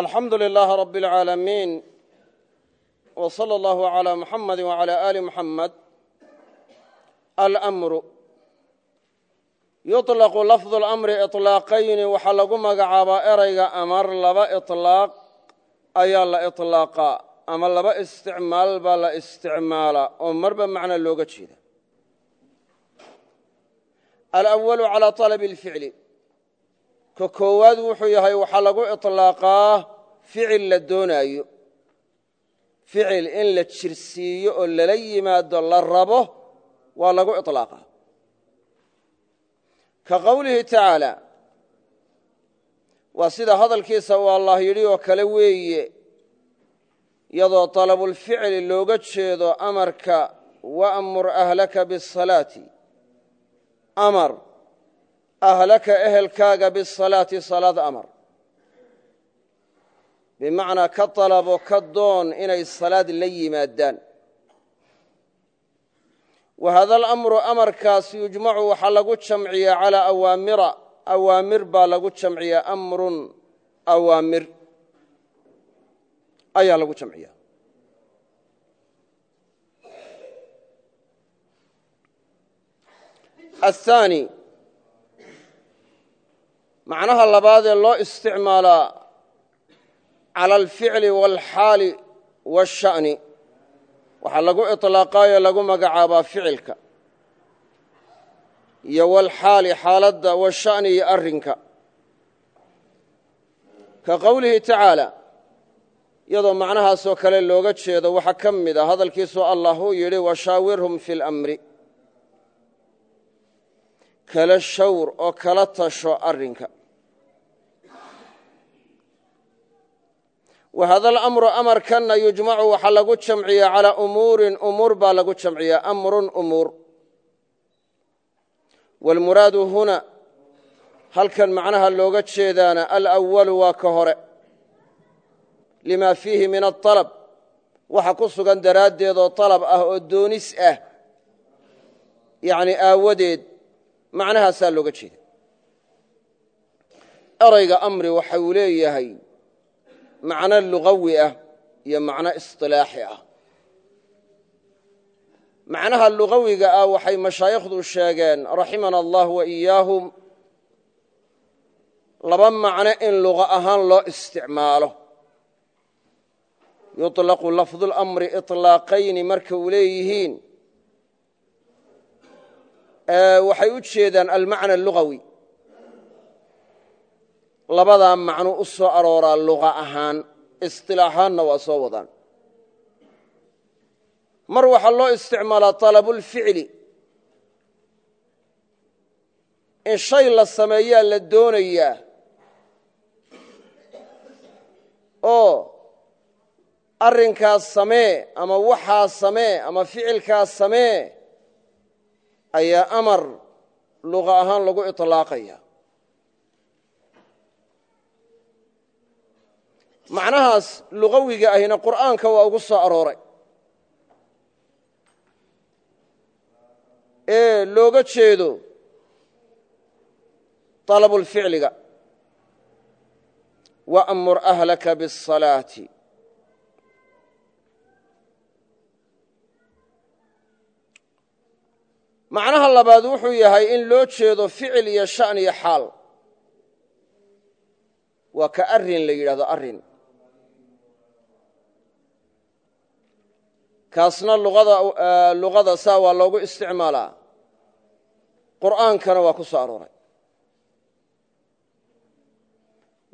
alxamdu lilaahi rabi اlcaalamiin w salى allahu عalى muxamadi wعalى ali muxamed almru yuطlaqu lafdu اlamri iطlaaqayni waxaa lagu magacaabaa erayga amar laba iطlaaq ayaa la iطlaaqaa ama laba isticmaal baa la isticmaalaa oo marba macno looga jeeda alأwalu calى طalb اlficli ka koowaad wuxuu yahay waxaa lagu iطlaaqaa ficil la doonaayo ficil in la jirsiiyo oo lala yimaado la rabo waa lagu iطlaaqaa ka qowlihi tacaalى waa sida hadalkiisa uu allah yidhi oo kale weeye iyadoo طalabulficli looga jeedo amarka waamur ahlaka bالsalaati amar ahlaka ehelkaaga bisalaati salaad amar. Bimacnaa ka dalabo ka doon inay salaad la yimaadaan. Wa hada alamru amarkaas yujmacu waxaa lagu jamciyaa calaa awaamira. Awaamir baa lagu jamciyaa amrun awaamir. Ayaa lagu jamciya aلthaani macnaha labaad ee loo isticmaalaa cala alficli waalxaali waasha'ni waxaa lagu iطlaaqaayo lagu magacaabaa ficilka. Iyo walxaali xaaladda washa'ni iyo arrinka. Ka qowlihi tacaala iyadoo macnahaasoo kale looga jeedo waxaa ka mid a hadalkiisuu allah uu yidhi washaawirhum fi اlamri kala shawr oo kala tasho arrinka. Wa hada alamru amarkanna yujmacu waxaa lagu jamciyaa calaa umuurin umuur baa lagu jamciyaa amrun umuur waalmuraadu huna halkan macnaha looga jeedaana alawalu waa ka hore. Lima fiihi min aطalab waxa ku sugan daraaddeed oo طalab ah oo doonis ah yani aawadeed macnahaasaa looga jeeda erayga amri waxa uu leeyahay macno lugawi ah iyo macno isilaaxi ah macnaha lugawiga ah waxay mashaayikhdu sheegeen raximana allah wa iyaahum laba macno in luqa ahaan loo isticmaalo yuطlaqu lafdu اlamri iطlaaqayni marka uu leeyihiin waxay u jeedaan almacna lugawi. Labadaa macno u soo arooraa luqa ahaan isilaaxaanna waa soo wadaan. Mar waxaa loo isticmaalaa طalabulficli in shay la sameeyaa la doonayaa oo arrinkaas samee ama waxaa samee ama ficilkaas samee ayaa amar luqa ahaan lagu iطlaaqaya macnahaas lugawiga ahina qur'aanka waa ugu soo arooray ee looga jeedo طalabulficliga waamur ahlaka bالصalaati macnaha labaad wuxuu yahay in loo jeedo ficil iyo sha'n iyo xaal. Waa ka arrin la yidhahdo arrin kaasna luqada saa waa loogu isticmaalaa. Qur'aankana waa ku soo arooray.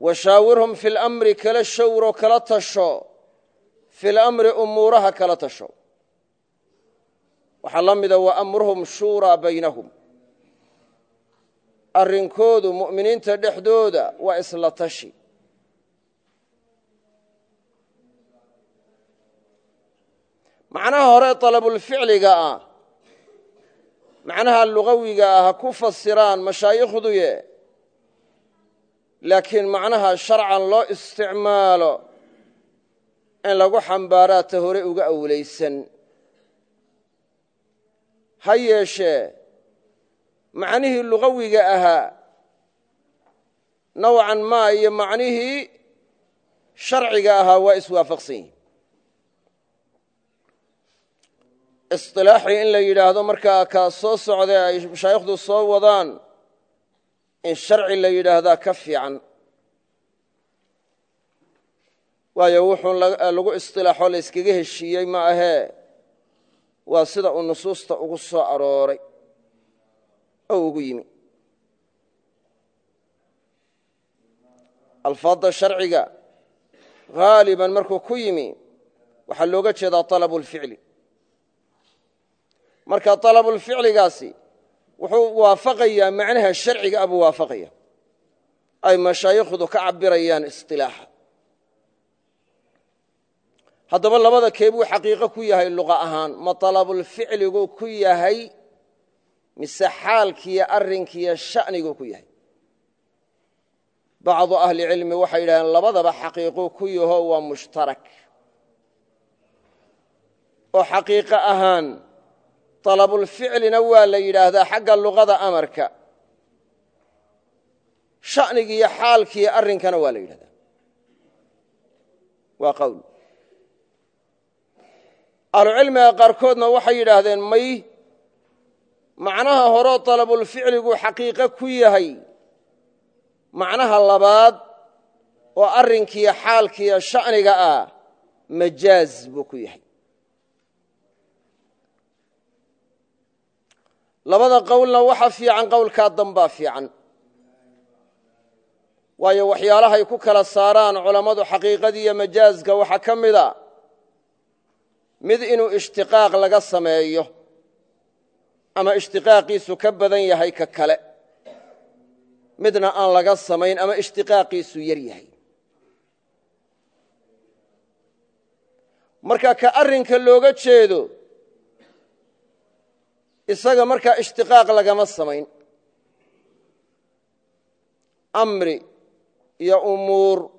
Washaawirhum fi lamri kala shawro kala tasho. Fi lamri umuuraha kala tasho waxaa la mida waamruhum shuuraa baynahum. Arrinkoodu mu'miniinta dhexdooda waa isla tashi. Macnaha hore طalabulficliga ah macnaha lugawiga ah ha ku fasiraan mashaayikhduye laakiin macnaha sharcan loo isticmaalo in lagu xambaaraa ta hore uga awlaysan ha yeeshee macnihii lugawiga ahaa nawcan maa iyo macnihii sharciga ahaa waa iswaafaqsan yihiin isilaaxii in la yidhaahdo markaa kaa soo socdee ay mashaayikhdu soo wadaan in sharci la yidhaahdaa ka fiican. Waayo wuxuu lagu isilaaxo la yskaga heshiiyey ma ahee waa sida uu nusuusta ugu soo arooray oo ugu yimi. Alfaadda sharciga haaliban markuu ku yimi waxaa looga jeedaa alabulficli marka alabulficligaasi wuxuu waafaqayaa macnaha sharciga abuu waafaqaya. Ay mashaayikhdu ka cabirayaan isilaaxa haddaba labada keebuu xaqiiqo ku yahay luqa ahaan ma alabulficligu ku yahay mise xaalkiiyo arrinkiiyo sha'nigu ku yahay? Bacdu ahlicilmi waxay yidhahdeen labadaba xaqiiquu ku yaho waa mushtarak. Oo xaqiiqo ahaan dalabulficlina waa la yidhaahdaa xagga luqada amarka. Sha'nigiiyo xaalkiiyo arrinkana waa la yidhahdaa waa qowl ahlucilmiga qaarkoodna waxay yidhaahdeen may macnaha horeo dalabulficligu xaqiiqo ku yahay. Macnaha labaad oo arrinkiiyo xaalkiiyo sha'niga ah majaaz buu ku yahay. Labada qowlna waxa fiican qowlkaa dambaa fiican. Waayo waxyaalahay ku kala saaraan culammadu xaqiiqadiiyo majaazka waxaa ka mida mid inuu ishtiqaaq laga sameeyo ama ishtiqaaqiisu ka badan yahay ka kale midna aan laga samayn ama ishtiqaaqiisu yar yahay. Marka ka arrinka looga jeedo isaga markaa ishtiqaaq lagama samayn. Amri iyo umuur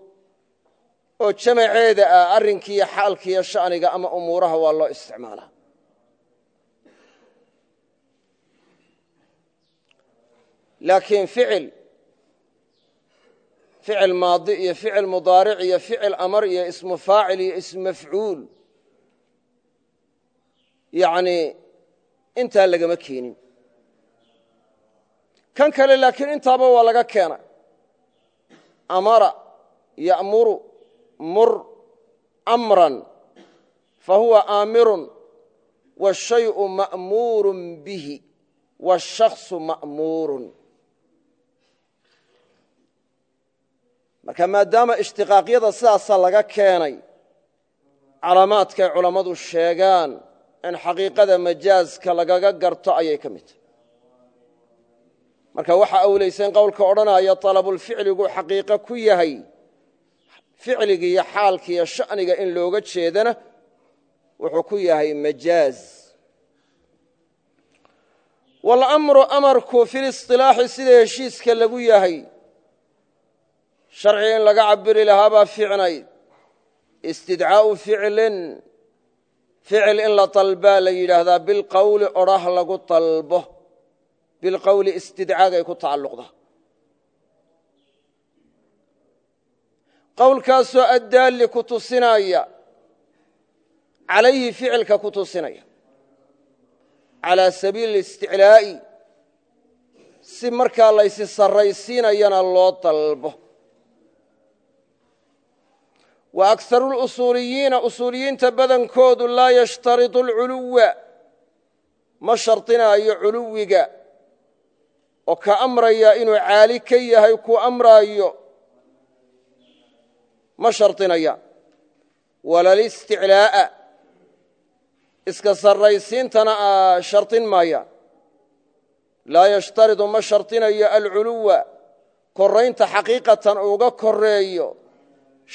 oo jamaceeda ah arrinkiiyo xaalkiiyo sha'niga ama umuuraha waa loo isticmaalaa. Laakiin ficil ficil maadi iyo ficil mudaaric iyo ficil amar iyo ismu faacil iyo ismu mafcuul yani intaa lagama keenin. Kan kale laakiin intaaba waa laga keena amara ya'muru mur amran fahuwa aamirun wاshayu ma'muuru bihi wاshakصu ma'muurun marka maadaama ishtiqaaqyada sidaasaa laga keenay calaamaadkay culammadu sheegaan in xaqiiqada majaazka lagaga garto ayay ka mid tahay marka waxaa awlaysa in qowlka odhanaya dalabulficligu xaqiiqo ku yahay ficligii iyo xaalkii iyo sha'niga in looga jeedana wuxuu ku yahay majaaz. Walamru amarku filisilaaxi sida heshiiska lagu yahay. Sharci in laga cabiri lahaa baa fiicnayd istidcaa'u ficlin. Ficil in la dalbaa la yidhaahdaa bilqowli odhah lagu dalbo bilqowli istidcaagay ku tacalluqda qowlkaasoo addaalli ku tusinaya calayhi ficilka ku tusinaya calaa sabiili isticlaa'i si markaa laysi sarraysiinayana loo dalbo. Wa akharu lusuuliyiina usuuliyiinta badankoodu laa yashtaridu alculuwa ma shardinaayo culuwiga oo ka amraya inuu caali ka yahay ku amraayo ma shardinaya walalisticlaa'a. Iska sarraysiintana shardin maayaan laa yashtaridu ma shardinayo alculuwa. Korraynta xaqiiqatan uga korreeyo.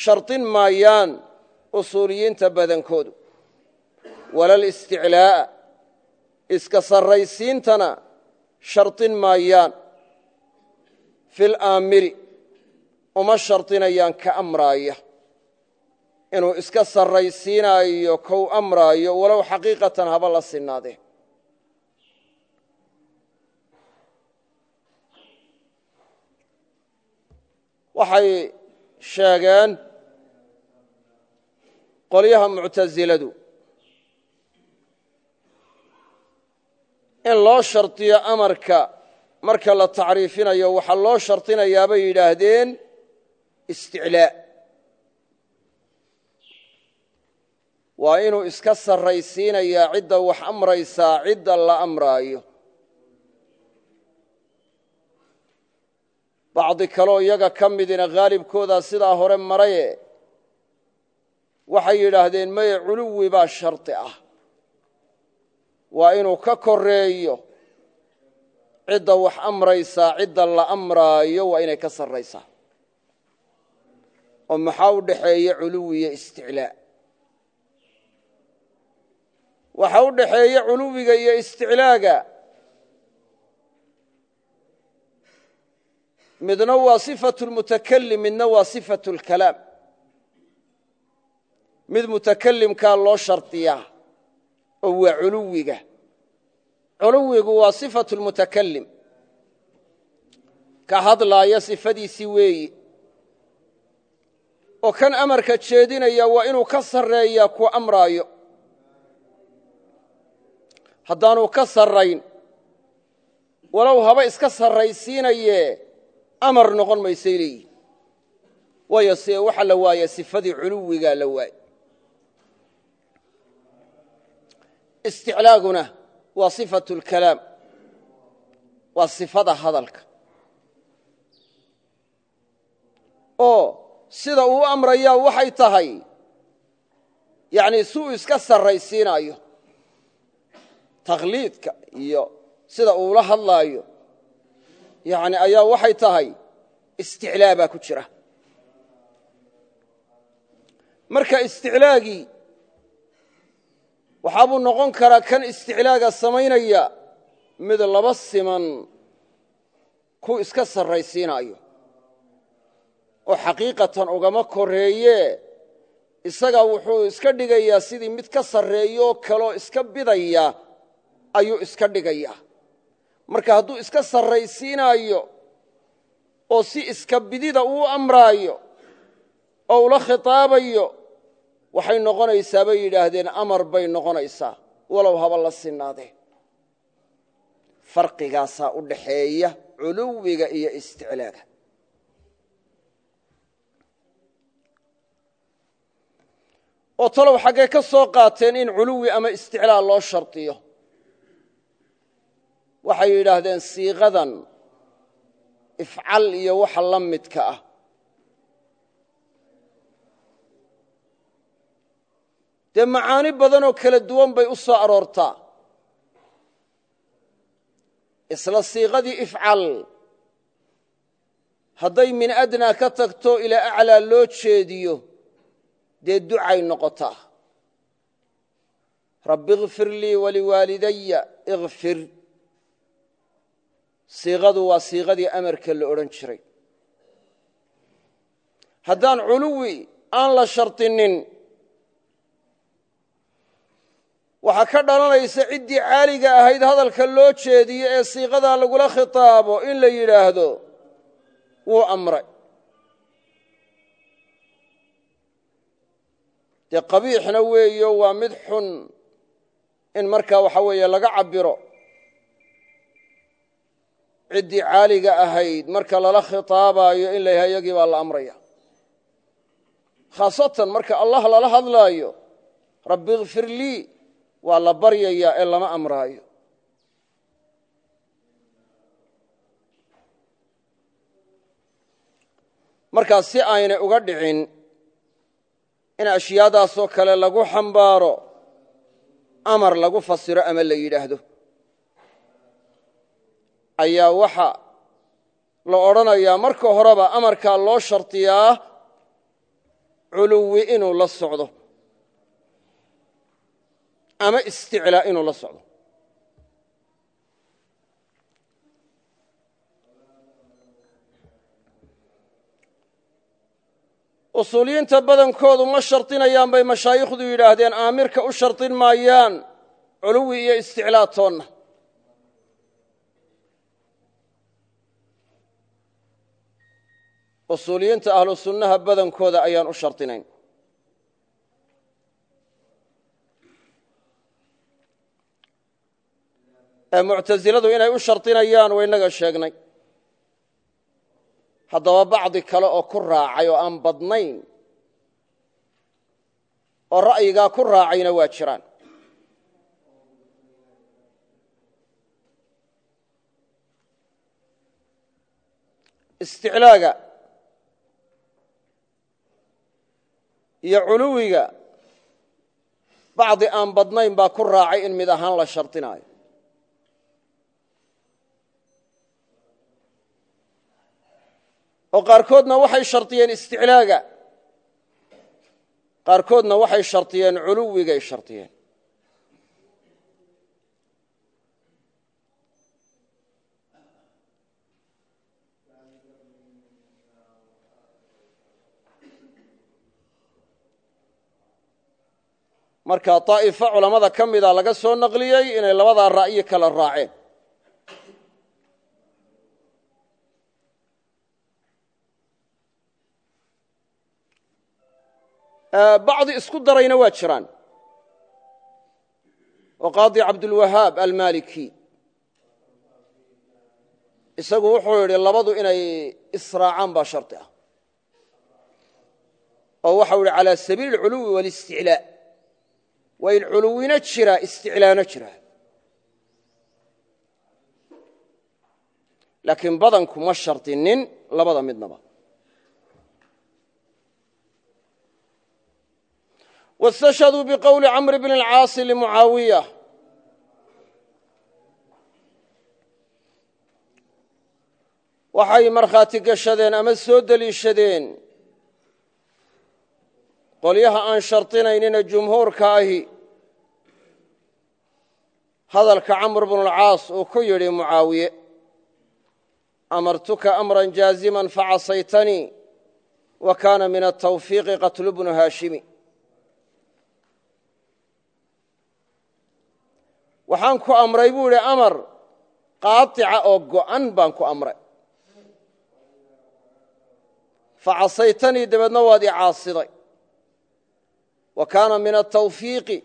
Shardin maayaan usuuliyiinta badankoodu. Walalisticlaa'a. Iska sarraysiintana shardin maayaan. Fil aamiri uma shardinayaan ka amraaya. Inuu iska sarraysiinaayo kow amraayo walow xaqiiqatan haba la sinaadee waxay sheegeen qolyaha muctasiladu in loo shardiyo amarka marka la tacriifinayo waxaa loo shardinayaa bay yidhaahdeen isticlaa. Waa inuu iska sarraysiinayaa cidda wax amraysaa cidda la amraayo. Bacdi kaleo iyaga ka midina haalibkoodaa sidaa hore maraye. Waxay yidhaahdeen maye culuwi baa shardi ah. Waa inuu ka koreeyo cidda wax amraysaa cidda la amraayo waa inay ka sarraysaa oo maxaa u dhaxeeya culuwi iyo isticlaa? Waxa u dhaxeeya culuwiga iyo isticlaaga. Midna waa sifatu lmutakalim midna waa sifatu lkalaam mid mutakalimkaa loo shardiyaa oo waa culuwiga. Culuwigu waa sifatu lmutakalim ka hadlaaya sifadiisii weeyi oo kan amarka jeedinaya waa inuu ka sarreeyaa ku amraayo. Haddaanuu ka sarrayn walow haba iska sarraysiinaye amar noqon maysay leeyihiin waayo see waxaa la waaya sifadii culuwigaa la waay isticlaaguna waa sifatu lkalaam waa sifada hadalka. Oo sida uu amrayaa waxay tahay. Yani si uu iska sarraysiinaayo. Takhliidka iyo sida uula hadlaayo. Yani ayaa waxay tahay isticlaa baa ku jira. Marka isticlaagii waxaabuu noqon karaa kan isticlaaga samaynaya mid laba siman ku iska sarraysiinaayo oo xaqiiqatan ugama koreeye isaga wuxuu iska dhigayaa sidii mid ka sarreeyo kaloo iska bidaya ayuu iska dhigayaa. Marka hadduu iska sarraysiinaayo oo si iska bidida uu amraayo oo ula khitaabayo waxay noqonaysaa bay yidhaahdeen amar bay noqonaysaa. Walow haba la sinaadee farqigaasaa u dhaxeeya culuwiga iyo isticlaaga oo talow xaggee ka soo qaateen in culuwi ama isticlaa loo shardiyo. Waxay yidhaahdeen siiqadan ifcal iyo waxa la midka ah. Dee macaani badanoo kala duwan bay u soo aroortaa. Isla siiqadii ifcal hadday min adnaa ka tagto ilaa aclaa loo jeediyo dee ducay noqotaa. Rabbi ikfir lii waliwaalidaya ikfir siiqadu waa siiqadii amarka la odhan jiray. Haddaan culuwi aan la shardinin waxaa ka dhalanaysa ciddii caaliga ahayd hadalka loo jeediyo ee siiqadaa lagula khitaabo in la yidhaahdo wuu amray dee qabiixna weeyo waa mid xun in markaa waxa weeye laga cabbiro. Ciddii caaliga ahayd marka lala khitaabaayo in la yahay iyagii baa la amraya. Khaasatan marka allah lala hadlaayo rabbi ikfir lii waa la baryayaa ee lama amraayo. Markaa si aynay uga dhicin in ashyaadaasoo kale lagu xambaaro amar lagu fasiro ama la yidhaahdo. Ayaa waxa la odhanayaa marka horeba amarkaa loo shardiyaa culuwi inuu la socdo ama isticlaa inuu la socdo usuuliyiinta badankoodu ma shardinayaan bay mashaayikhdu yidhaahdeen aamirka u shardin maayaan culuwi iyo isticlaa toonna usuuliyiinta ahlu sunnaha badankooda ayaan u shardinayn ee muctasiladu inay u shardinayaan waa inaga sheegnay haddaba bacdi kale oo ku raacay oo aan badnayn oo ra'yigaa ku raacayna waa jiraan. Isticlaaga iyo culuwiga bacdi aan badnayn baa ku raacay in mid ahaan la shardinaayo oo qaarkoodna waxay shardiyeen isticlaaga. Qaarkoodna waxay shardiyeen culuwigay shardiyeen marka daa'ifo culammada ka mida laga soo naqliyey inay labadaa ra'yi kala raaceen bacdi isku darayna waa jiraan. Oo qaadi cabdulwahaab almaliki. Isagu wuxuu yidhi labadu inay israacaan baa shardi ah. Oo waxau yidhi calaa sabiili اlculuwi wاlisticlaa waa in culuwina jira isticlaana jira. Laakiin badanku ma shardinin labada midnaba. واstashhaduu bqowli camr bn اlcaasi lmucaawiya waxay markhaati gashadeen ama soo deliishadeen qolyaha aan shardinaynina jumhuurka ahi hadalka camr bnu اlcaas uu ku yidhi mucaawiye amartuka amra jaazima facasaytanii wa kaana min atawfiiqi qatlu bnu haashimi waxaan ku amray buu idhi amar qaaطica oo go'an baan ku amray. Facasaytanii dabeedna waad i caasiday. Wa kaana min atawfiiqi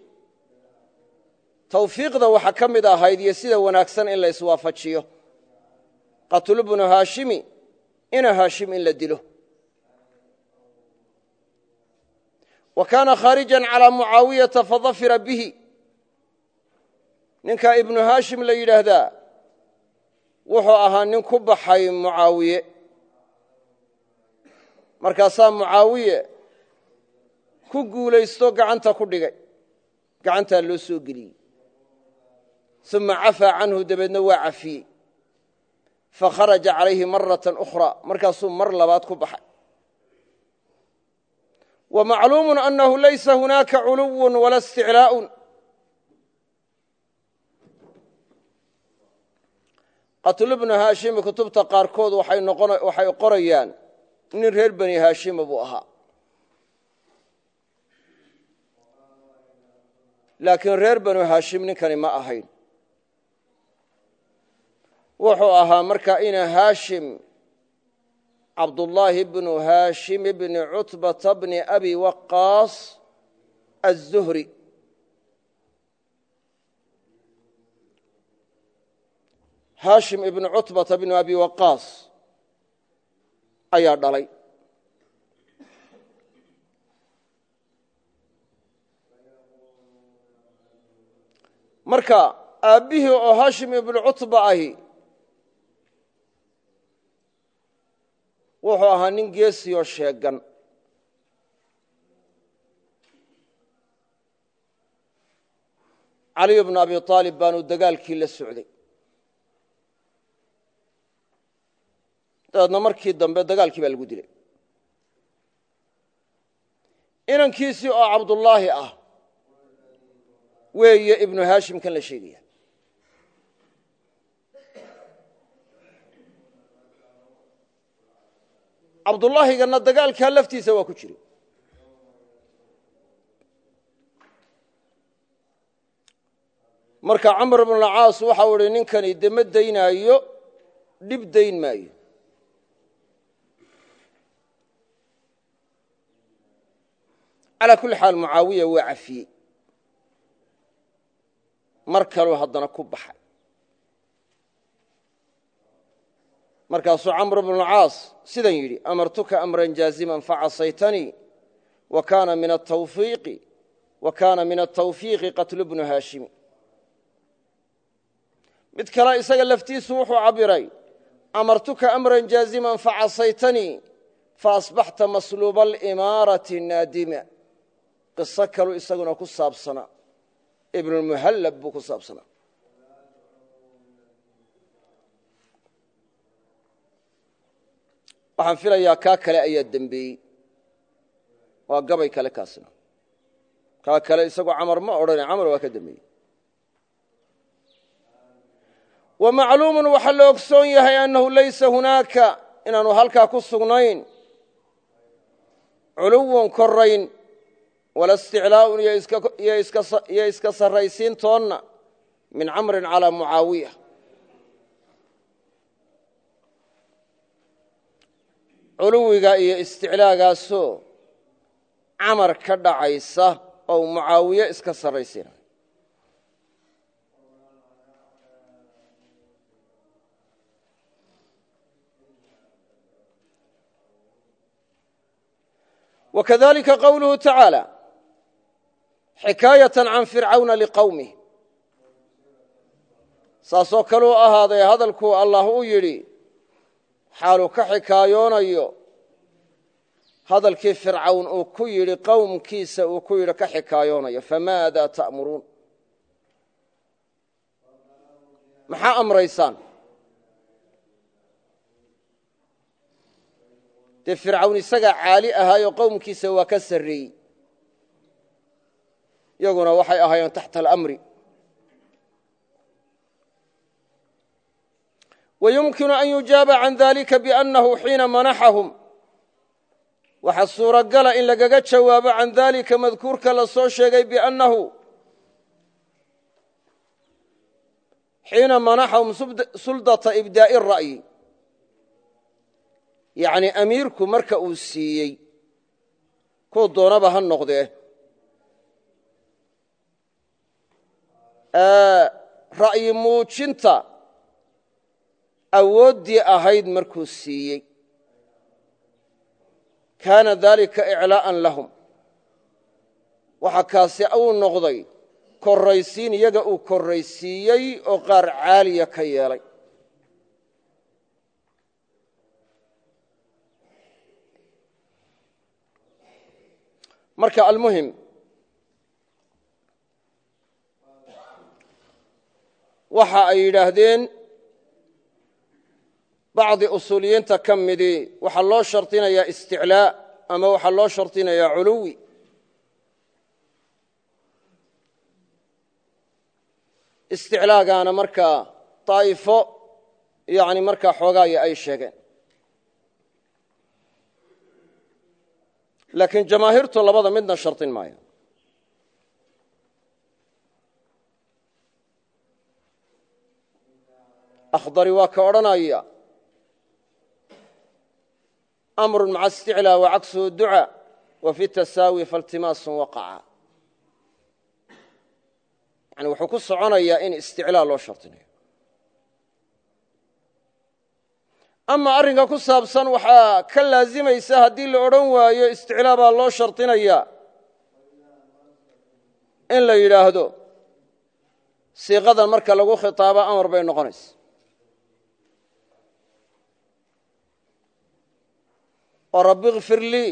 tawfiiqda waxaa ka mid ahayd iyo sida wanaagsan in la iswaafajiyo. Qatlu bnu haashimi ina haashim in la dilo. Wa kaana khaarijan calىa mucaawiyata fadafira bihi ninkaa ibnu haashim la yidhaahdaa wuxuu ahaa nin ku baxay mucaawiye. Markaasaa mucaawiye ku guulaysto gacanta ku dhigay. Gacantaa loo soo geliyey. Uma cafaa canhu dabeedna waa cafiyey. Fakharaja calayhi maratan ukhraa markaasuu mar labaad ku baxay. Wa macluumu annahu laysa hunaaka culuwu wala qatlu bnu haashimi kutubta qaarkood waxay qorayaan. Nin reer bani haashima buu ahaa. Laakiin reer banu haashim ninkani ma ahayn. Wuxuu ahaa markaa ina haashim cabdullaahi bnu haashim bni cutbata bni abi waqaas aلzuhri haashim ibnu cutbata bnu abi waqaas ayaa dhalay. Marka aabbihii oo haashim ibnu cutba ahi wuxuu ahaa nin geesiyoo sheegan. Caliy bnu abi aalib baanu dagaalkii la dabeedna markii dambe dagaalkii baa lagu dilay. Inankiisii oo cabdullaahi ah weeye ibnu haashim kan la sheegaya. Cabdullaahiganna dagaalkaa laftiisa waa ku jira marka camr bn اlcaas waxau ihi ninkani de ma daynaayo dhib dayn maayo calaa kulli xaal mucaawiya waa cafiyey. Mar kaluu haddana ku baxay. Markaasuu camr bnu caas sidan yidhi amartuka amran jaaziman facasaytanii wa kaana min atawfiiqi qatlu bnu haashimi. Mid kale isaga laftiisu wuxuu cabiray amartuka amran jaaziman facasaytanii faasbaxta masluuba alimaarati naadima qiso kalu isaguna ku saabsanaa ibnulmuhallab buu ku saabsanaa waxaan filayaa kaa kale ayaa dembeeyey waa gabay kale kaasina. Kaa kale isagoo camar ma odhana camar waa ka dembeeyey wa macluumun waxaa la ogsoon yahay annahu laysa hunaaka inaanu halkaa ku sugnayn culuwun korayn walasticlaa'un iyo iska sarraysiin toonna min camrin calaa mucaawiya. Culuwiga iyo isticlaagaasoo camar ka dhacaysa oo mucaawiye iska sarraysiina. Wakadalika qowluhu tacaala xikaayaة can fircawna liqowmih saasoo kaluu ahaaday hadalkuu allah u yidhi xaaluu ka xikaayoonayo hadalkii fircawn uu ku yidhi qowmkiisa uu ku yidhi ka xikaayoonayo famaada ta'muruun? Maxaa amraysaan? Dee fircawn isagaa caali ahaayoo qowmkiisa waa ka sarreeyey iyaguna waxay ahaayeen taxta alamri. Wayumkinu an yujaaba can dalika biannahu xiina manaxahum waxaa suuragala in lagaga jawaabo can dalika madkuurka la soo sheegay biannahu xiina manaxahum suldata ibdaa'i ra'yi. Yacni amiirku marka uu siiyey kuu doonaba ha noqdee ra'yi muujinta awooddii ahayd markuu siiyey. Kaana dalika iclaa'an lahum. Waxa kaasi uu noqday korraysiin iyaga uu korraysiiyey oo qaar caaliya ka yeelay. Marka almuhim waxa ay yidhaahdeen bacdi usuuliyiinta ka midii waxaa loo shardinayaa isticlaa ama waxaa loo shardinayaa culuwi. Isticlaagaana markaa daa'ifo yani markaa xoogaaya ay sheegeen. Laakiin jamaahiirtu labada midna shardin maayo akhdari waa ka odhanaya amru maca isticlaa wacaksuhu duca wa fi tasaawi faltimaasun waqaca yani wuxuu ku soconayaa in isticlaa loo shardinayo ama arrinka ku saabsan waxaa ka laazimaysa haddii la odhan waayo isticlaa baa loo shardinaya in la yidhaahdo siiqadan marka lagu khitaabo amar bay noqonaysa oo rabbi kfir lii.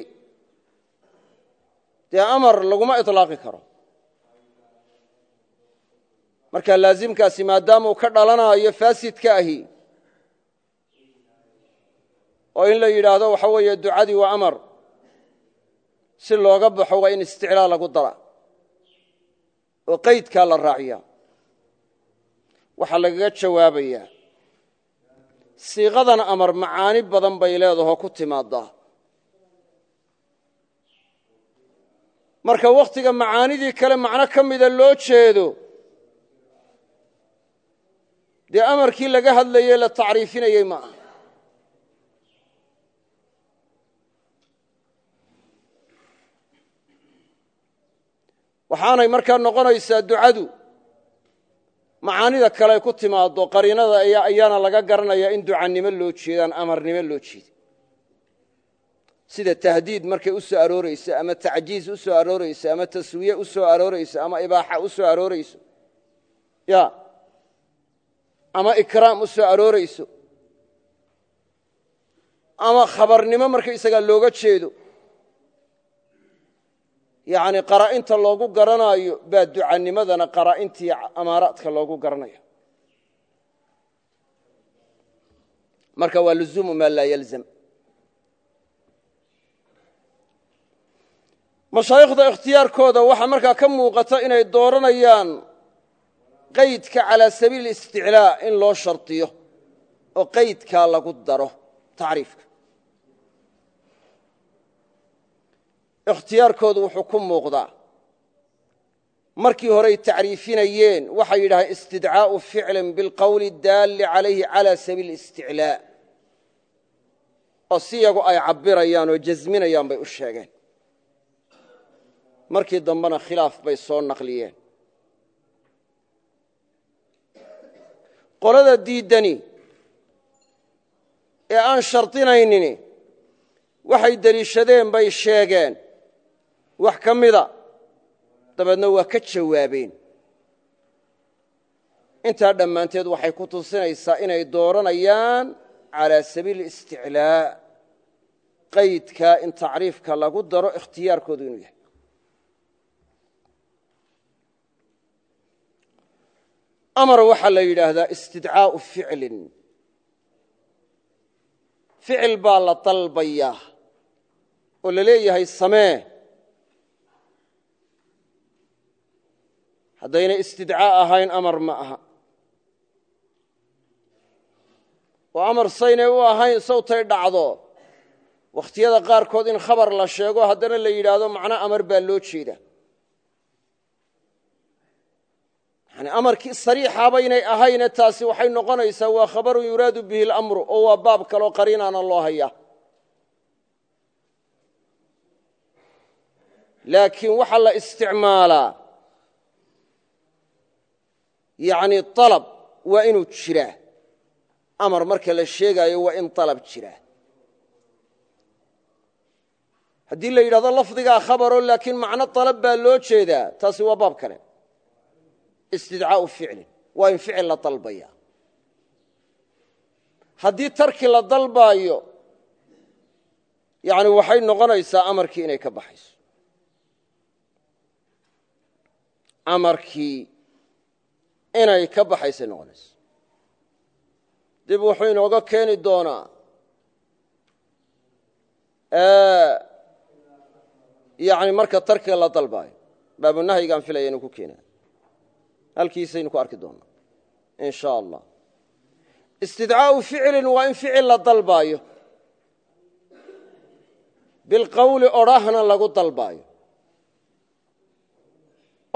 Dee amar laguma iطlaaqi karo. Marka laazimkaasi maadaamuu ka dhalanayo faasidka ahi oo in la yidhaahdo waxa weeye ducadii waa amar si looga baxo waa in isticlaa lagu dara oo qaydkaa la raaciya waxaa lagaga jawaabayaa siiqadan amar macaani badan bay leedahoo ku timaadaa marka wakhtiga macaanidii kale macno ka mida loo jeedo dee amarkii laga hadlayey la tacriifinayey ma aha. Waxaanay markaa noqonaysaa ducadu macaanida kale ku timaado qariinada ayaana laga garanaya in ducanimo loo jeedaan amarnimo loo jeeda sida tahdiid markay u soo arooreyso ama tacjiiz u soo arooreyso ama taswiye u soo arooreyso ama ibaaxa u soo arooreyso ya ama ikraam u soo arooreyso ama khabarnimo markaysagaa looga jeedo yani qaraa'inta loogu garanaayo baa ducanimadana qaraa'intii amaaraadka loogu garanaya. Marka waa luzuumu maa laa yalzam mashaayikhda ikhtiyaarkooda waxaa markaa ka muuqata inay dooranayaan qaydka calaa sabiili isticlaa in loo shardiyo oo qaydkaa lagu daro tacriifka. Ikhtiyaarkoodu wuxuu ku muuqdaa. Markii horey tacriifinayeen waxay yidhahdeen istidcaa'u ficlin bilqowli daalli calayhi calaa sabiili isticlaa. Oo si yagu ay cabbirayaan oo jasminayaan bay u sheegeen markii dambena khilaaf bay soo naqliyeen. Qolada diiddani ee aan shardinaynini waxay deliishadeen bay sheegeen. Wax ka mida dabeedna waa ka jawaabeen. Intaa dhammaanteed waxay ku tusinaysaa inay dooranayaan calaa sabiili isticlaa qaydkaa in tacriifka lagu daro ikhtiyaarkoodu inuu yahay amar waxaa la yidhaahdaa istidcaa'u ficlin. Ficil baa la dalbayaa oo la leeyahay samee. Haddayna istidcaa ahayn amar ma aha. Oo amar saynay u ahayn sawtay dhacdo. Wakhtiyada qaarkood in khabar la sheego haddana la yidhaahdo macno amar baa loo jeeda yani amarkii sariixaabaynay ahayne taasi waxay noqonaysaa waa khabarun yuraadu bihi اlamru oo waa baab kaloo qariinaana loo haya. Laakiin waxaa la isticmaalaa yani alab waa inuu jiraa. Amar marka la sheegaayo waa in alab jiraa. Haddii la yidhahdo lafdigaa khabaro laakiin macno alab baa loo jeedaa taasi waa baab istidcaau ficlin waa in ficil la dalbaya. Haddii tarki la dalbaayo yani waxay noqonaysaa amarkii inay ka baxayso. Amarkii inay ka baxaysay noqonayso. Dib wuxuu inooga keeni doonaa yani marka tarkiga la dalbaayo baabunahyigaan filaya inuu ku halkiisaynu ku arki doonaa in sha allah istidcaau ficilin waa in ficil la dalbaayo. Bilqowli odhahna lagu dalbaayo.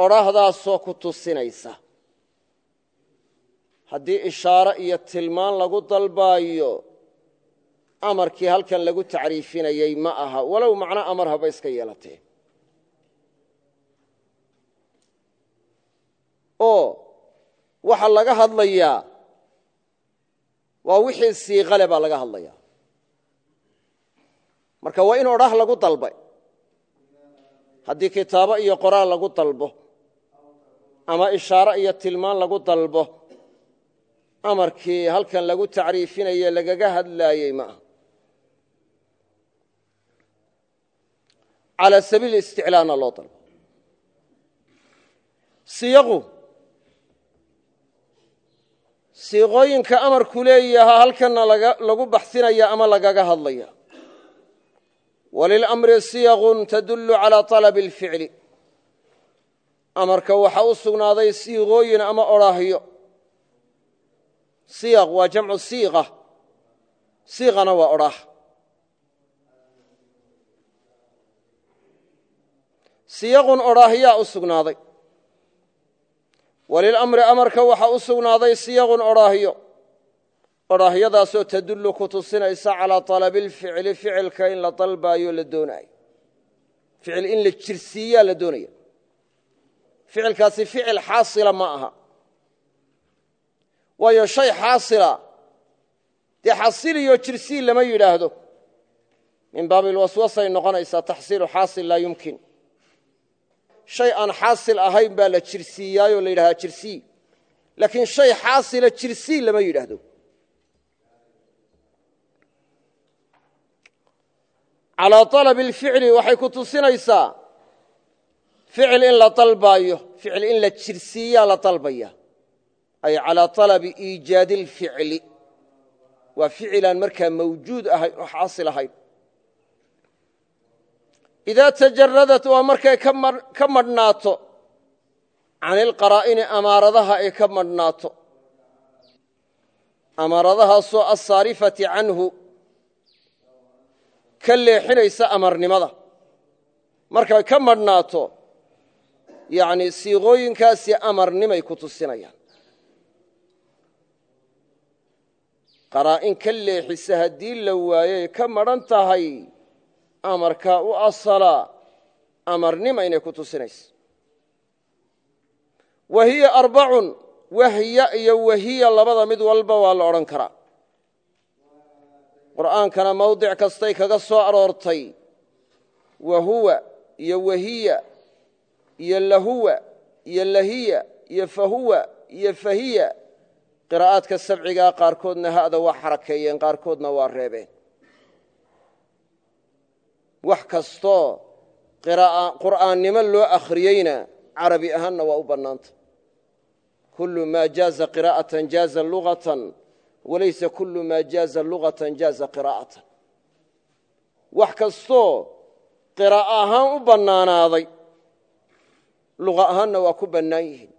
Odhahdaasoo ku tusinaysa. Haddii ishaare iyo tilmaan lagu dalbaayo amarkii halkan lagu tacriifinayey ma aha. Walow macno amar haba iska yeelatee oo waxa laga hadlayaa waa wixii siiqale baa laga hadlayaa marka waa in odhah lagu dalbay. Haddii kitaabo iyo qoraal lagu dalbo ama ishaare iyo tilmaan lagu dalbo amarkii halkan lagu tacriifinaye lagaga hadlaayey ma aha. Calaa sabiili isticlaana loo dalbo siiqooyinka amarku leeyaha halkanna lagu baxsinaya ama lagaga hadlaya. Walilamri siyaqun tadullu calaa talabi اlficli amarka waxaa u sugnaaday siiqooyin ama odhaahyo siyaq waa jamcu siiqa siiqana waa odhaah siyaqun odhaahyaa u sugnaaday walilamri amarka waxaa u sugnaaday siyaqun odhaahyo odhaahyadaasoo tadullu ku tusinaysa calaa talabi اlficli ficilka in la dalbaayo la doonaayo. Ficil in la jirsiiyaa la doonaya ficilkaasi ficil xaasila ma aha. Waayo shay xaasila dee xasiliyo jirsiil lama yidhaahdo. Min baabilwaswasay noqonaysaa taxsiilu xaasil laa yumkin shay aan xaasil ahayn baa la jirsiiyaayoo la yidhahdaa jirsii laakiin shay xaasila jirsiil lama yidhaahdo. Calaa alabi alficli waxay ku tusinaysaa ficil in la dalbaayo ficil in la jirsiiyaa la dalbaya ay calaa alabi iijaadi alficli waa ficilaan markaa mawjuud ahayn oo idaa tajaradat waa markay ka madhnaato can ilqaraa'ini amaaradaha ay ka madhnaato amaaradahaasoo asaarifati canhu ka leexinaysa amarnimada markay ka madhnaato yani siiqooyinkaasi amarnimay ku tusinayaan qaraa'in ka leexisa haddii la waayey ka madhan tahay amarkaa u asalaa amarnima inay ku tusinayso. Wa hiya arbacun wahya iyo wahiya labada mid walba waa la odhan karaa. Qur'aankana mawdic kastay kaga soo aroortay. Wa huwa iyo wahiya iyo lahuwa iyo lahiya iyo fahuwa iyo fahiya. Qiraa'aadka sabcigaa qaarkoodna ha'da waa xarakeeyeen qaarkoodna waa reebeen wax kastoo qur'aannimo loo akhriyeyna carabi ahaanna waa u bannaanta. Kullu maa jaaza qiraa'atan jaaza lugatan walaysa kullu maa jaaza lugatan jaaza qiraa'atan. Wax kastoo qiraa'o ahaan u bannaanaaday luqa ahaanna waa ku bannaan yihiin.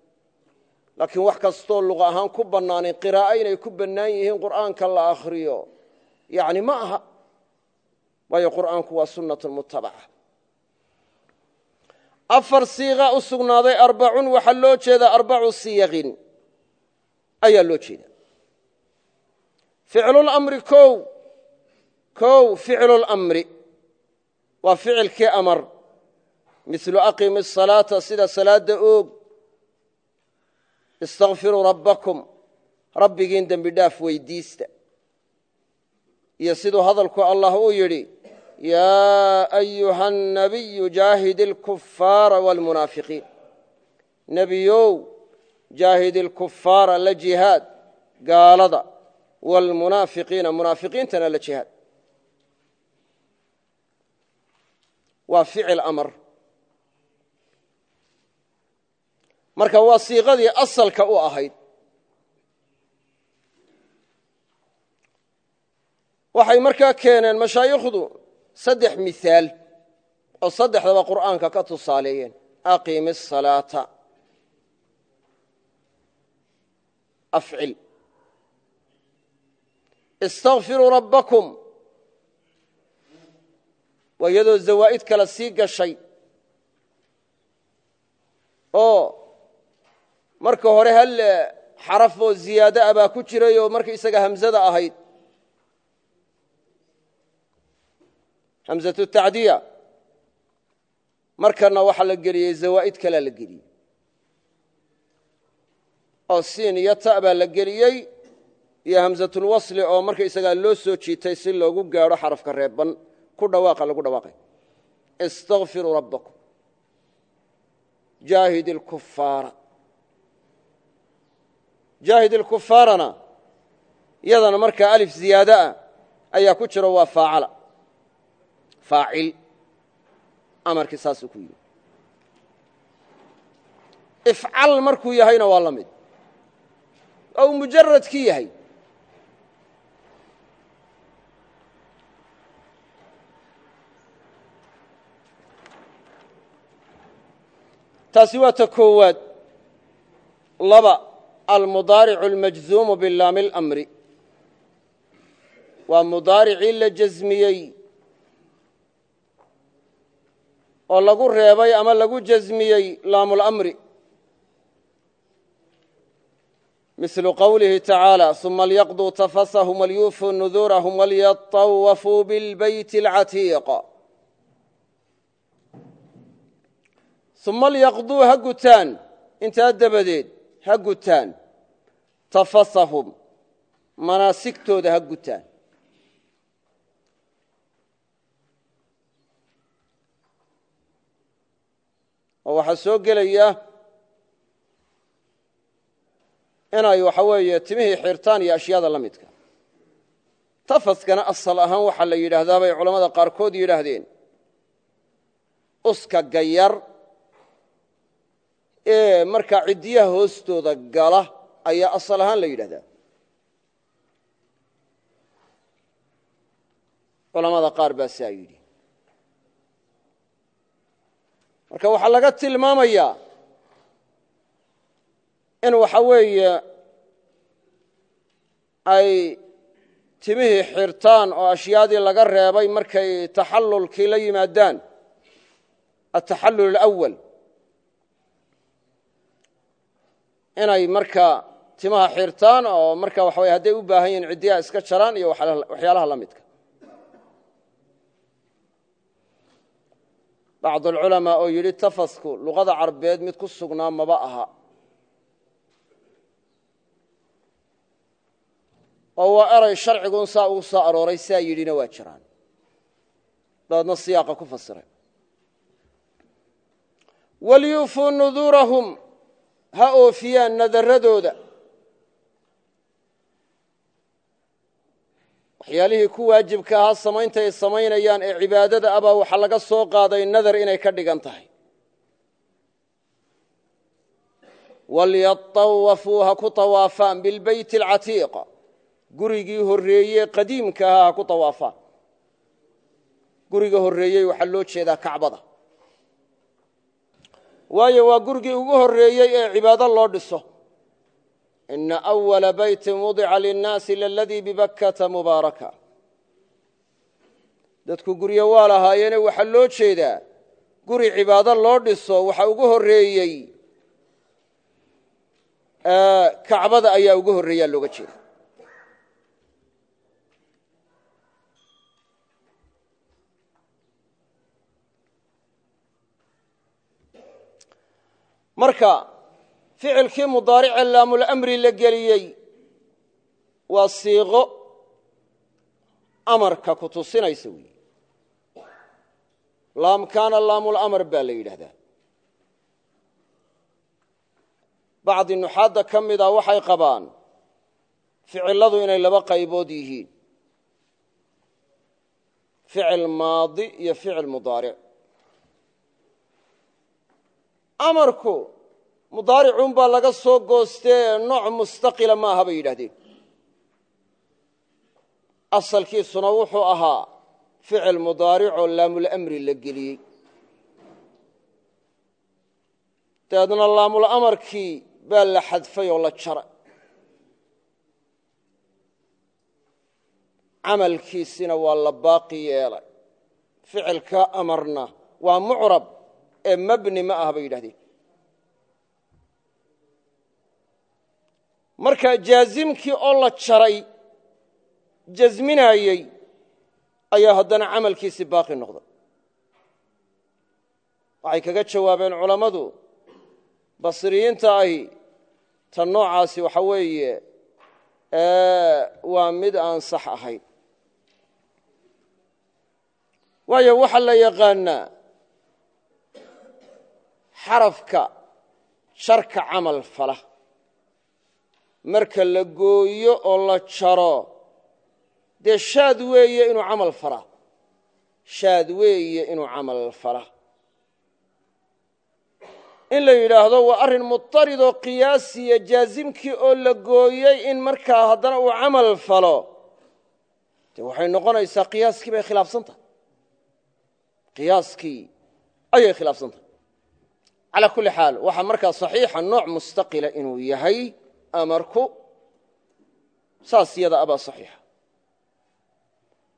Laakiin wax kastoo luqa ahaan ku bannaanayn qiraa'o inay ku bannaan yihiin qur'aanka la akhriyo yani ma aha waayo qur'aanku waa sunnat mutabaca afar siiqa u sugnaaday arbacun waxaa loo jeedaa arbacu siyaqin ayaa loo jeeda ficlulamri kow kow ficlulamri waa ficilkii amar. Milu aqimi asalaata sida salaadda oog. Istakfiruu rabbakum. Rabbigiin dembi dhaaf weydiista iyo siduu hadalku allah uu yidhi yaa ayuha الnabiyu jaahid اlkufaara wاlmunaafiqiin nebiyow jaahid ilkufaara la jihaad gaalada wاlmunaafiqiina munaafiqiintana la jihaad waa ficil amar marka waa siiqadii asalka u ahayd Waxay markaa keeneen mashaayikhdu saddex mihaal oo saddexdaba qur'aanka ka tusaaleeyeen. Aqimi الsalaata afcil. Istakfiruu rabbakum. Waa zawaa'id kale sii gashay. Oo marka hore hal xaraf oo ah baa ku jiray oo marka isaga hamsada ahayd hamsatu tacdiya markana waxaa la geliyey zawaa'id kalea la geliyey oo siin iyo ta baa la geliyey iyo hamsatulwasli oo marka isagaa loo soo jiitay si loogu gaadho xarafka reeban ku dhawaaqa lagu dhawaaqay istakfiruu rabbakum jaahid ilkufaara jaahid ilkufaarana iyadana markaa alif ziyaado ah ayaa ku jiro waa faacala faacil amarkii saasuu ku yidhi. Ifcal markuu yahayna waa la mid. Oo uu mujaradkii yahay. Taasi waa ta koowaad. Laba almudaaricu almajzuumu bilaami اlamri waa mudaaricii la jasmiyey oo lagu reebay ama lagu jasmiyey laamulamri mislu qowlihi tacaala suma lyaqduu tafasahum walyuufuu nuduurahum walyطawafuu bilbeyti اlcatiiq suma lyaqduu ha gutaan intaa dabadeed ha gutaan. Tafasahum manaasigtooda ha gutaan. Oo waxaa soo gelaya inay waxa weeye timihii xirtaan iyo ashyaada la midka. Tafaskana asal ahaan waxaa la yidhaahdaa bay culammada qaarkood yidhaahdeen. Uska gayar ee markaa ciddiyaha hoostooda gala ayaa asal ahaan la yidhahdaa culamada qaar baa saa yidhi marka waxaa laga tilmaamayaa in waxa weeye ay timihii xirtaan oo ashyaadii laga reebay markay taxallulkii la yimaadaan. Ataxallul alawal inay markaa timaha xirtaan oo marka waxa hadday u baahan yihiin ciddiyaha iska jaraan iyo waxyaalaha la midka bacd alculamaa oo yidhi tafasku luqada carbeed mid ku sugnaa maba aha oo waa eray sharcigun saa ugu soo arooray saa yidhina waa jiraan dabeedna siyaaqa ku fasiray walyuufuu nuduurahum ha oofiyaan nadaradooda waxyaalihii ku waajibka ahaa samaynta ay samaynayaan ee cibaadada abaa waxaa laga soo qaaday nadar inay ka dhigan tahay. Walyatawafuu ha ku tawaafaan bilbeyti alcatiiq. Gurigii horreeye qadiimka ahaa ha ku tawaafaan. Guriga horreeyey waxaa loo jeedaa kacbada. Waayo waa gurigii ugu horreeyey ee cibaado loo dhiso ina awala beytin wudica linnaasi laladii bibakkata mubaaraka dadku guryo waa lahaayeene waxaa loo jeedaa guri cibaado loo dhiso waxa ugu horreeyey kacbada ayaa ugu horreeyaa looga jeeda marka ficilkii mudaarice laamulamri la geliyey waa siiqo amarka ku tusinaysa weyi laamkaana laamulamar baa la yidhaahdaa. Bacdi nuxaadda ka mida waxay qabaan ficiladu inay laba qaybood yihiin. Ficil maadi iyo ficil mudaaric mudaaricun baa laga soo goostee nooc mustaqila ma aha bay yidhahdeen asalkiisuna wuxuu ahaa ficil mudaaricoo laamulamri la geliyey. Dabeedna laamulamarkii baa la xadfay oo la jaray. Camalkiisina waa la baaqi yeelay. Ficilka amarna waa mucrab ee mabni ma aha bay yidhahdeen marka jaazimkii oo la jaray jasminaayey ayaa haddana camalkiisii baaqi noqday waxay kaga jawaabeen culammadu basriyiinta ahi tan noocaasi waxa weeye waa mid aan sax ahayn. Waayo waxaa la yaqaanaa xarafka jarka camal fala marka la gooyo oo la jaro dee shaad weeye inuu camal falaa shaad weeye inuu camal fala. In la yidhaahdo waa arrin mutaridoo qiyaasiya jaazimkii oo la gooyey in markaa haddana uu camal falo. Dee waxay noqonaysaa qiyaaskii bay khilaafsan tahay. Qiyaaskii ayay khilaafsan tahay. Calaa kulli xaal waxaa markaa saxiixa nooc mustaqila inuu yahay amarku saas yada abaa saxiixa.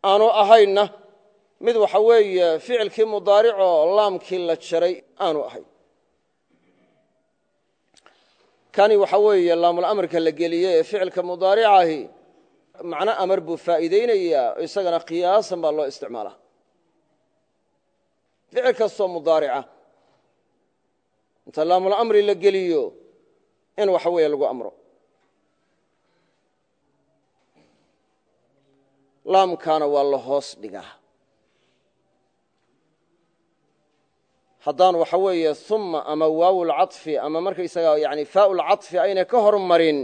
Aanu ahaynna mid waxa weeye ficilkii mudaaricoo laamkii la jaray aanu ahayn. Kani waxa weeye laamulamarka la geliyey ee ficilka mudaaricahi macno amar buu faa'iideynayaa isagana qiyaasan baa loo isticmaalaa. Ficil kastoo mudaarica inta laamulamri la geliyo in waxa weeye lagu amro laamkaana waa la hoos dhigaa haddaan waxa weeye uma ama waawulcaطfi ama markaysaga yani faaulcaطfi aynay ka hormarin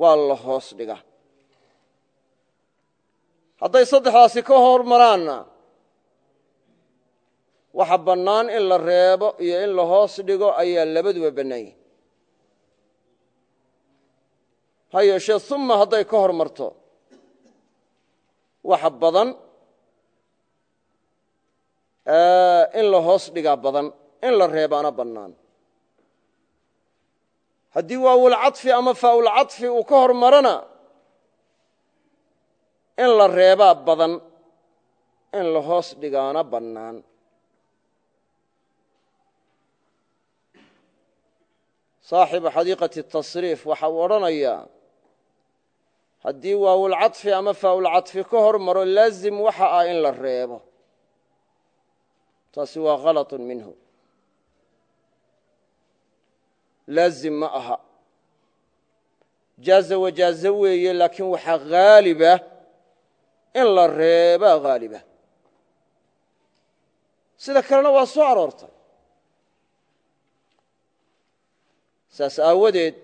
waa la hoos dhigaa hadday saddexdaasi ka hormaraanna waxa bannaan in la reebo iyo in la hoos dhigo ayaa labaduba bannaan yihiin ha yeeshee uma hadday ka hormarto waxa badan in la hoos dhigaa badan in la reebaana bannaan. Haddii waawulcaطfi ama faaulcaطfi uu ka hormarana in la reebaa badan in la hoos dhigaana bannaan. Saaxibu xadiiqati tasriif waxa uu odhanayaa haddii waawulcaطfi ama faaulcaطfi ka hormaro laazim waxa ah in la reebo taasi waa khalaط minhu laazim ma aha jaaza wajaazo weeye laakiin waxaa haaliba in la reebaa haaliba sida kalena waa soo aroortay saas aawadeed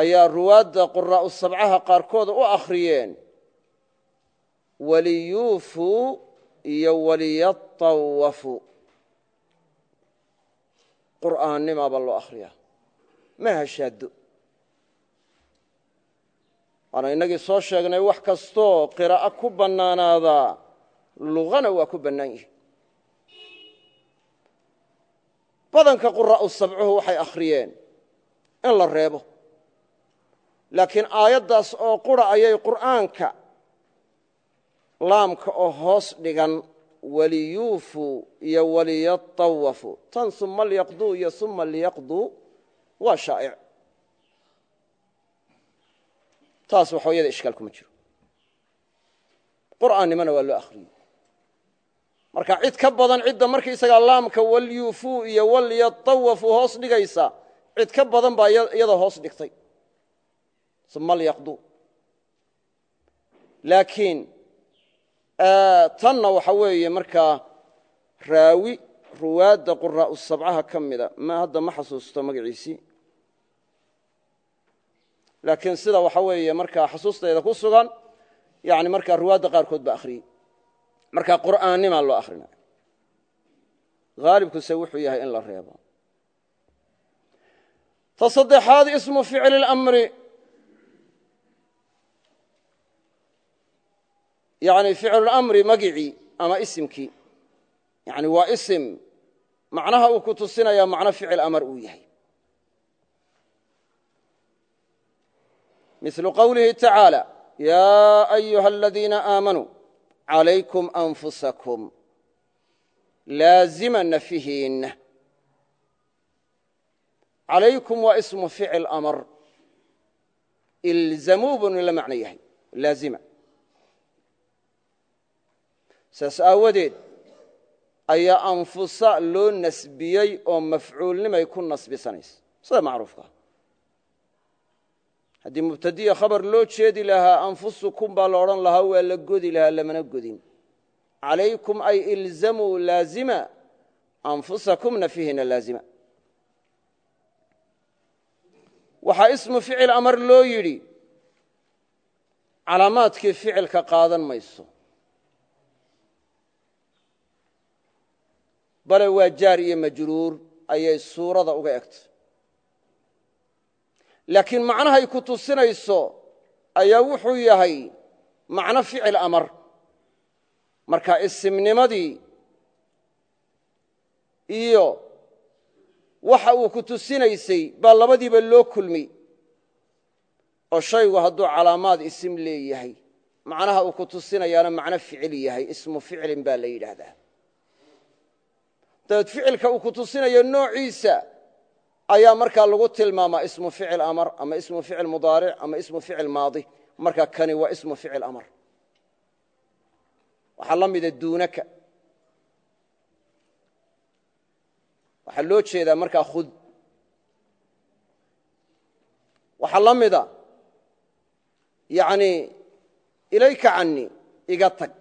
ayaa ruwaadda quraa'u sabcaha qaarkood u akhriyeen. Waliyuufuu iyo waliyatawafu qur'aannimaaba loo akhriyaa. Ma hashaado waana innagii soo sheegnay wax kastoo qiraa'o ku bannaanaadaa luqana waa ku bannaan yihi badanka quraa'u sabcuhu waxay akhriyeen in la reebo laakiin aayaddaas oo qura ayay qur'aanka laamka oo hoos dhigan waliyuufuu iyo waliyatawafu. Tan uma lyaqduu iyo uma liyaqduu waa shaa'ic. Taas waxooyada ishkaal kuma jiro. Qur'aannimana waa loo akhriyey. Marka cid ka badan cidda markaysagaa laamka walyuufuu iyo walyatawafu hoos dhigaysa cid ka badan baa iyada hoos dhigtay uma lyaqduu laakiin tanna waxa weeye markaa raawi ruwaadda quraa'u sabcaha ka mida. Ma hadda ma xasuusto magaciisii laakiin sida waxa weeye markaa xasuustayda ku sugan yani markaa ruwaadda qaarkood ba akhriyey markaa qur'aannimaa loo akrinaya haalibkuse wuxuu yahay in la reebo. Ta saddexaad ismu ficli yani ficlulamri magicii ama isimkii. Yani waa isim macnaha uu ku tusinayaa macno ficil amar uu yahay. Milu qowlihi tacaalى yaa ayuha aladiina aamanuu calaykum anfusakum laazima nafihiinna calaykum waa ismu ficil amar. Ilzamuu buu nila macno yahay laazima saas aawadeed ayaa anfusa loo nasbiyey oo mafcuulnimay ku nasbisanaysa. Sida macruufkaa haddii mubtadiya khabar loo jeedi lahaa anfusukum baa la odhan lahaa waa la godi lahaa lamana godin. Calaykum ay ilzamuu laazima anfusakum nafyihina laazima. Waxaa ismu ficil amar loo yidhi calaamaadkii ficilka qaadan mayso bale waa jaar iyo majruur ayay suurada uga egtay. Laakiin macnahay ku tusinayso ayaa wuxuu yahay macno ficil amar. Marka isimnimadii iyo waxa uu ku tusinaysay baa labadiiba loo kulmi oo shaygu hadduu calaamaad isim leeyahay macnaha uu ku tusinayaana macno ficil yahay ismu ficilin baa la yidhaahdaa dabeed ficilka uu ku tusinayo noociisa ayaa markaa lagu tilmaamaa ismu ficil amar ama ismu ficil mudaaric ama ismu ficil maadi. Marka kani waa ismu ficil amar. Waxaa la mida duunaka. Waxaa loo jeedaa markaa khud. Waxaa la mida yani ilayka canii iga tag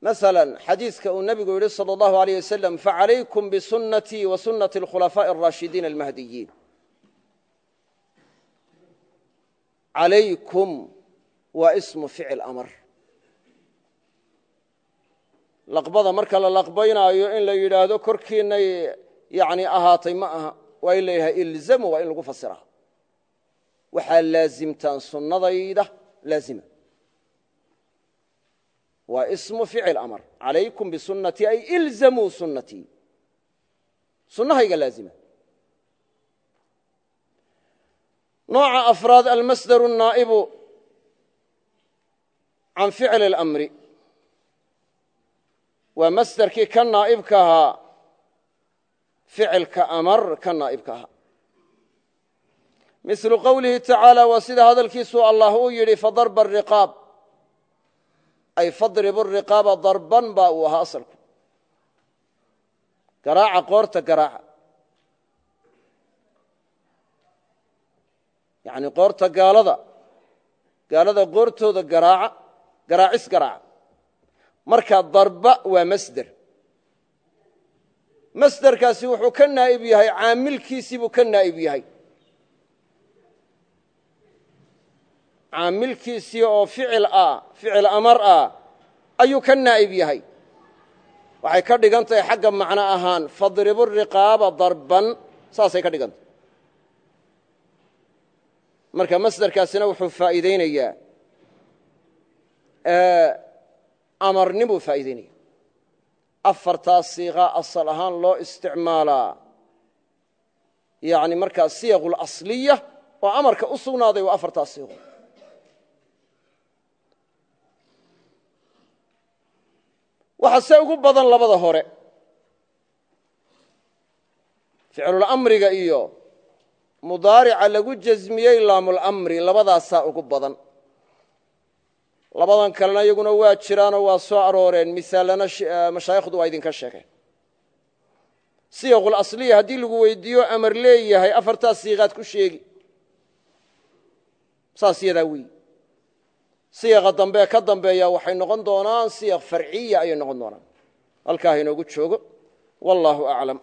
maala xadiiska uu nebigu yidhi sal allahu aleyh wasalam facalaykum bisunatii wa sunati alkhulafaaءi alraashidiina almahdiyiin alaykum waa ismu ficil amar laqbada marka la laqbaynaayo in la yidhaahdo korkiinay yani ahaatay ma aha waa in la yidhaha ilzamu waa in lagu fasiraa waxaa laazimtaan sunnadayda laazima waa ismu ficil amar calaykum bisunatii ay ilzamuu sunnatii sunnahayga laazima nooca afraad almasdaru الnaa'ibu can ficli اlamri waa masderkii ka naa'ibka ahaa ficilka amar ka naa'ibka ahaa milu qowlihi tacaalى waa sida hadalkiisuu allah uu yidhi fadarba الriqaab ay fadribu الriqaaba darban ba uu ahaa asalku. Garaaca qoorta garaaca. Yani qoorta gaalada gaalada qoortooda garaaca garaacis garaaca. Marka darba waa masder. Masderkaasi wuxuu ka naa'ib yahay caamilkiisii buu ka naa'ib yahay caamilkiisii oo ficil ah ficil amar ah ayuu ka naa'ib yahay. Waxay ka dhigan tahay xagga macno ahaan fadribu riqaaba darban saasay ka dhigan tahay marka masderkaasina wuxuu faa'iideynayaa amarnibuu faa'iideynaya afartaas siiqa asal ahaan loo isticmaalaa. Yani markaa siyaqu lasliya oo amarka u sugnaaday waa afartaas siiqo waxaa se ugu badan labada hore. Ficlulamriga iyo mudaarica lagu jasmiyey laamulamri labadaasaa ugu badan. Labadan kalena iyaguna waa jiraanoo waa soo arooreen. Misaalana mashaayikhdu waa idinka sheegeen. Siyaqulasliya haddii lagu weydiiyo amar leeyahay afartaas siiqaad ku sheegi. Saas yadaa weyi siyaqa dambe ka dambeeya waxay noqon doonaan siyaq farciya ayay noqon doonaan. Halkaa ha inoogu joogo wallaahu aclam